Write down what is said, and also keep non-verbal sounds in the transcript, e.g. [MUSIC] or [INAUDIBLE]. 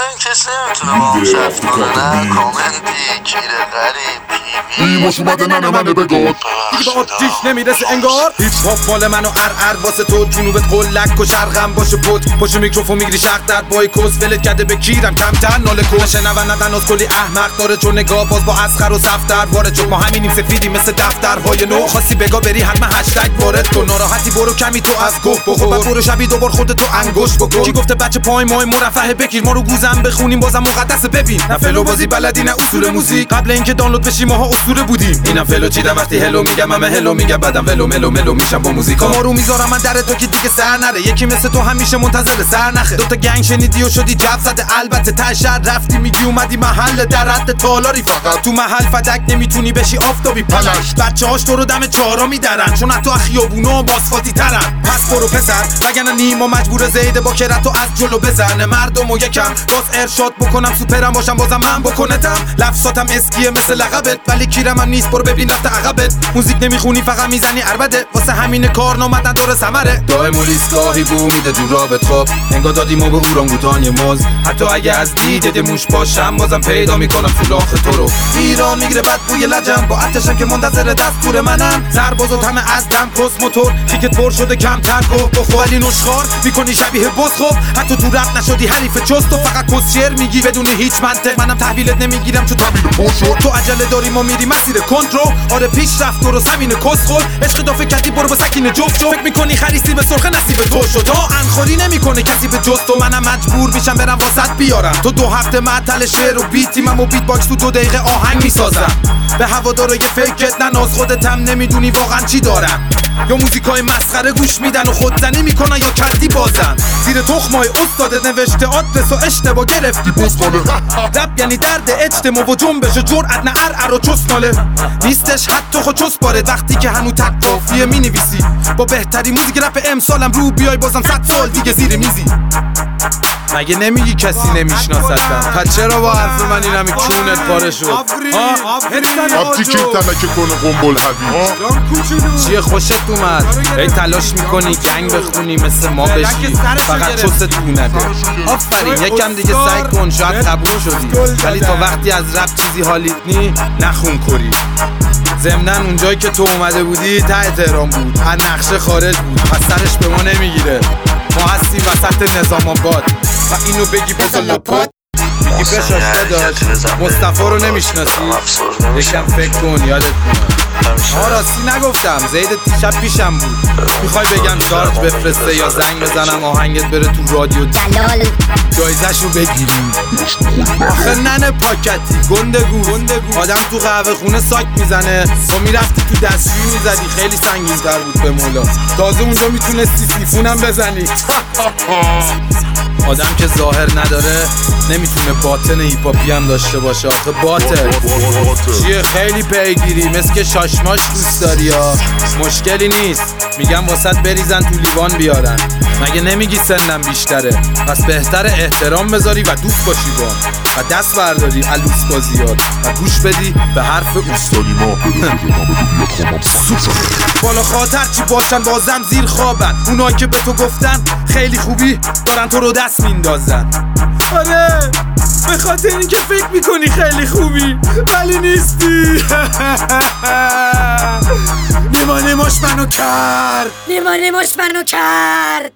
اصلا کسی نمی‌تونه با هم شرف کنه نه کامنتی کیر غریب. نیماش اومده ننه منه بگار دیگه به آتیش نمی‌رسه انگار. هیپ هاپ مال منو ار ار واسه تو. جنوبت قلک و شرقم باشه پت پشت میکروفون می‌گیری شق در بای کس. ولت کرده به کیرم کمتر ناله کش شنون ندن کلی احمق داره. چون نگاه باز با اسخر و سفتر وارد شد. ما همینیم سفیدی مثل دفترهای نو. خاصی بگا بری حتما هشتگ وارد کن. ناراحتی برو کمی تو از گفت بخور. بعد برو شبی دوبار خودتو انگشت بکن. کی گفته بچه پای مای مرفه بگیر. ما رو گوزم بخونیم بازم مقدس ببین. نه فلو بازی بلدی نه اصول موزیک. قبل اینکه دانلود بشیم ماها اسطوره بودیم. اینم فلو چیدم وقتی هلو میگم همه هلو میگم بعدم ولو ملو ملو میشم با موزیکا. ما رو می‌ذارم من در تو که دیگه سر نره. یکی مثل تو همیشه منتظر سر نخه. دوتا گنگ شنیدی و شدی جب زده. البته ته شهر رفتی میگی اومدی محل در حد تالاری. فقط. تو محل فدک نمی‌تونی بشی آفتابی پلش بچه هاش تو رو دم چهارا میدرن چون حتی از خیابونا باسفاتی ترن. پس برو پسر. وگرنه نیما مجبور زیده با کرت و از جلو بزنه. مردم و یکم. باز ارشاد بکنم سوپرم باشم بازم من بکنتم. لفظاتم اسکیه مثل لقبت. ولی کیرم هم نیست برو ببین رفته عقبت موزیک نمی‌خونی فقط می‌زنی اربده واسه همین کار نامد نداره سمره دائم و گاهی بو میده تو رابط خب. انگار دادیم و به اورانگوتان موز. حتی اگه از دیدت موش باشم بازم پیدا می‌کنم سولاخ تو رو. ایران می‌گیره بد بوی لجم. با اتشم که منتظر دستور منم. سرباز و تمه از دم کس موتور. کیکت پر شده کمتر. گفت بخور ولی نشخار می‌کنی شبیه بز خب. حتی تو رفت نشدی حریف جست و فقط کسشر میگی بدون هیچ منطق. منم تحویلت نمی‌گیرم چون تحویل تو عجله داری میری مسیر کنترل. آره پیش رفت درست همین کس خور عشق دافه کتی برو با سکین جفت فکر می‌کنی خریسی به سرخه نصیب تو شد. تا انخوری نمی‌کنه کسی به جست و منم مجبور میشم برم واسط بیارم. تو دو هفته معطل شعر و بیتی و بیت باکس تو دو دقیقه آهنگ می‌سازم. به هوادارای فیکت نناز خودتم نمی‌دونی واقعا چی دارم. یا موزیکای مسخره گوش میدن و خودزنی می‌کنن یا کردی بازن. زیر تخمای استاد نوشته آدرس و اشتباه گرفتی. بسخاله [LAUGHS] رپ یعنی درد اجتماع و جنبش و جرأت نه ار و چسناله نیستش حتی خود چس باره. وقتی که هنو تک کافیه می نویسی با بهتری موزیک رپ امسالم. رو بیای بازم صد سال دیگه زیر میزی. مگه نمیگی کسی نمیشناستم پس چرا با حرف من این همه کونت پاره شد؟ آبتی که تنکه کنه قنبل حوی چیه خوشت اومد؟ ای تلاش می‌کنی گنگ بخونی مثل ما بشی. فقط چست تو نده آفرین یکم دیگه سعی کن شاید قبول شدی. ولی تا وقتی از رپ چیزی حالیت نی نخون کری. ضمنا اونجایی که تو اومده بودی ته تهران بود. از نقشه خارج بود. پس سرش به ما نمی‌گیره. ما هستیم وسط نظام آباد. و اینو بگی بزن لپات میگی بشاش داشت. مصطفی رو نمی‌شناسی؟ یکم فکر کن یادت کنم آ راستی نگفتم. زید دیشب پیشم بود. می‌خوای بگم شارژ بفرسته یا زنگ بزنم آهنگت بره تو رادیو دلال جایزشو بگیریم. آخه ننه پاکتی گندگو. گندگو آدم تو قهوه خونه ساک می‌زنه. تو می‌رفتی تو دستشویی می‌زدی. خیلی سنگین تر بود به مولا. تازه اونجا می‌تونستی سیفونم بزنی. [LAUGHS] [LAUGHS] آدم که ظاهر نداره نمی‌تونه باطن هیپاپی هم داشته باشه. آخه باطن. چیه؟ خیلی پیگیری. مثل که شاشماش دوست داری یا مشکلی نیست. میگم واسط بریزن تو لیوان بیارن. مگه نمیگی سنم بیشتره؟ پس بهتر احترام بذاری و دوست باشی با. و دست برداری الوس بازیات و گوش بدی به حرف اوست داری ما بالا خاطر چی باشن؟ بازم زیر خوابن. اونایی که به تو گفتن خیلی خوبی. دارن تو رو دست میندازن. آره به خاطر اینکه فکر می‌کنی خیلی خوبی ولی نیستی. [LAUGHS] نیما نیماش منو کرد. نیما نیماش منو کرد.